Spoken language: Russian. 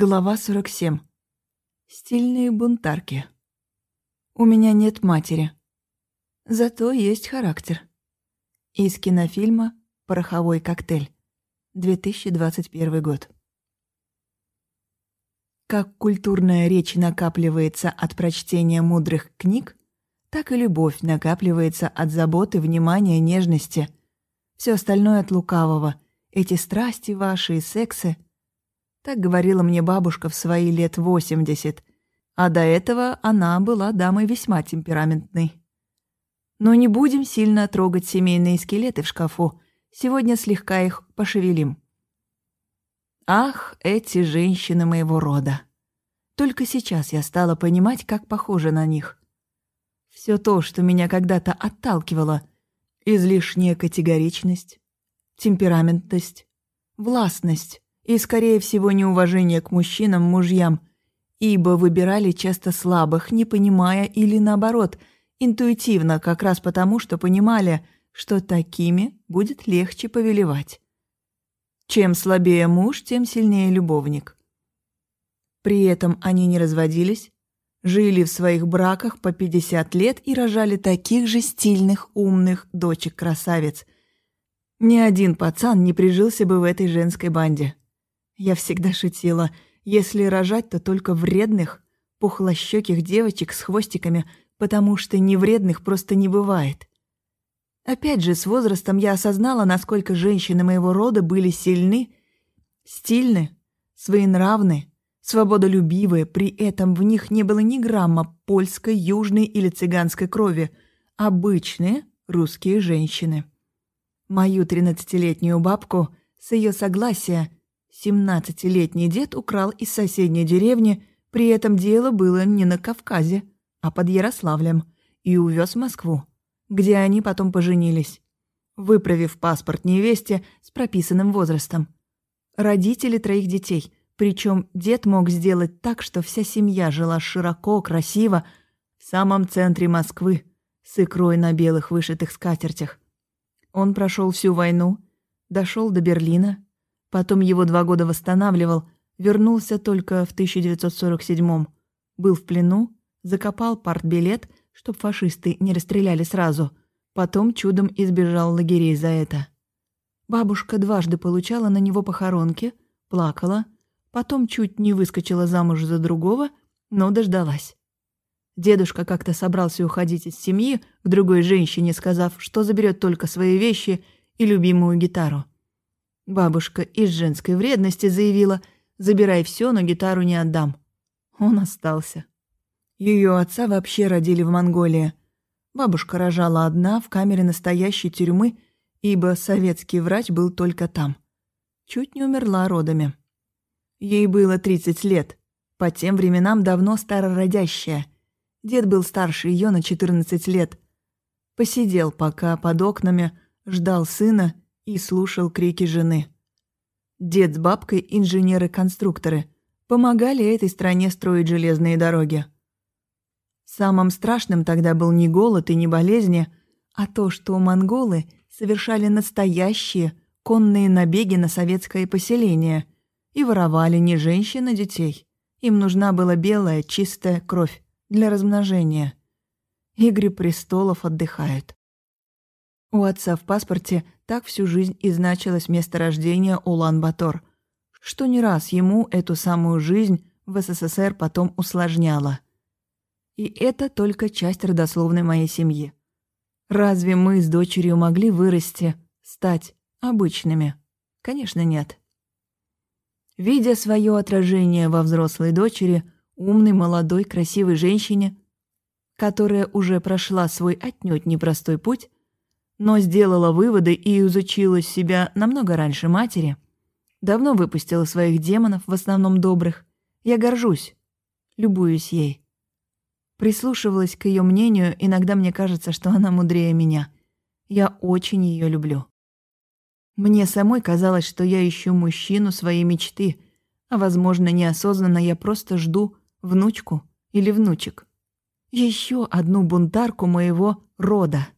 Глава 47. Стильные бунтарки. У меня нет матери. Зато есть характер. Из кинофильма «Пороховой коктейль», 2021 год. Как культурная речь накапливается от прочтения мудрых книг, так и любовь накапливается от заботы, внимания, нежности. Все остальное от лукавого. Эти страсти ваши и сексы — так говорила мне бабушка в свои лет восемьдесят, а до этого она была дамой весьма темпераментной. Но не будем сильно трогать семейные скелеты в шкафу, сегодня слегка их пошевелим. Ах, эти женщины моего рода! Только сейчас я стала понимать, как похожа на них. Все то, что меня когда-то отталкивало, излишняя категоричность, темпераментность, властность, и, скорее всего, неуважение к мужчинам, мужьям, ибо выбирали часто слабых, не понимая или наоборот, интуитивно, как раз потому, что понимали, что такими будет легче повелевать. Чем слабее муж, тем сильнее любовник. При этом они не разводились, жили в своих браках по 50 лет и рожали таких же стильных, умных дочек-красавиц. Ни один пацан не прижился бы в этой женской банде. Я всегда шутила, если рожать, то только вредных, пухлощёких девочек с хвостиками, потому что невредных просто не бывает. Опять же, с возрастом я осознала, насколько женщины моего рода были сильны, стильны, своенравны, свободолюбивые, при этом в них не было ни грамма польской, южной или цыганской крови, обычные русские женщины. Мою тринадцатилетнюю бабку с ее согласия Семнадцатилетний дед украл из соседней деревни, при этом дело было не на Кавказе, а под Ярославлем, и увез в Москву, где они потом поженились, выправив паспорт невесте с прописанным возрастом. Родители троих детей, причем дед мог сделать так, что вся семья жила широко, красиво, в самом центре Москвы, с икрой на белых вышитых скатертях. Он прошел всю войну, дошел до Берлина, Потом его два года восстанавливал, вернулся только в 1947-м. Был в плену, закопал партбилет, чтоб фашисты не расстреляли сразу. Потом чудом избежал лагерей за это. Бабушка дважды получала на него похоронки, плакала, потом чуть не выскочила замуж за другого, но дождалась. Дедушка как-то собрался уходить из семьи к другой женщине, сказав, что заберет только свои вещи и любимую гитару. Бабушка из женской вредности заявила «забирай все, но гитару не отдам». Он остался. Ее отца вообще родили в Монголии. Бабушка рожала одна в камере настоящей тюрьмы, ибо советский врач был только там. Чуть не умерла родами. Ей было 30 лет, по тем временам давно старородящая. Дед был старше ее на 14 лет. Посидел пока под окнами, ждал сына и слушал крики жены. Дед с бабкой – инженеры-конструкторы. Помогали этой стране строить железные дороги. Самым страшным тогда был не голод и не болезни, а то, что монголы совершали настоящие конные набеги на советское поселение и воровали не женщин, а детей. Им нужна была белая, чистая кровь для размножения. Игры престолов отдыхают. У отца в паспорте так всю жизнь и значилось место рождения Улан-Батор, что не раз ему эту самую жизнь в СССР потом усложняло. И это только часть родословной моей семьи. Разве мы с дочерью могли вырасти, стать обычными? Конечно, нет. Видя свое отражение во взрослой дочери, умной, молодой, красивой женщине, которая уже прошла свой отнюдь непростой путь, но сделала выводы и изучила себя намного раньше матери. Давно выпустила своих демонов, в основном добрых. Я горжусь, любуюсь ей. Прислушивалась к ее мнению, иногда мне кажется, что она мудрее меня. Я очень ее люблю. Мне самой казалось, что я ищу мужчину своей мечты, а, возможно, неосознанно я просто жду внучку или внучек. Еще одну бунтарку моего рода.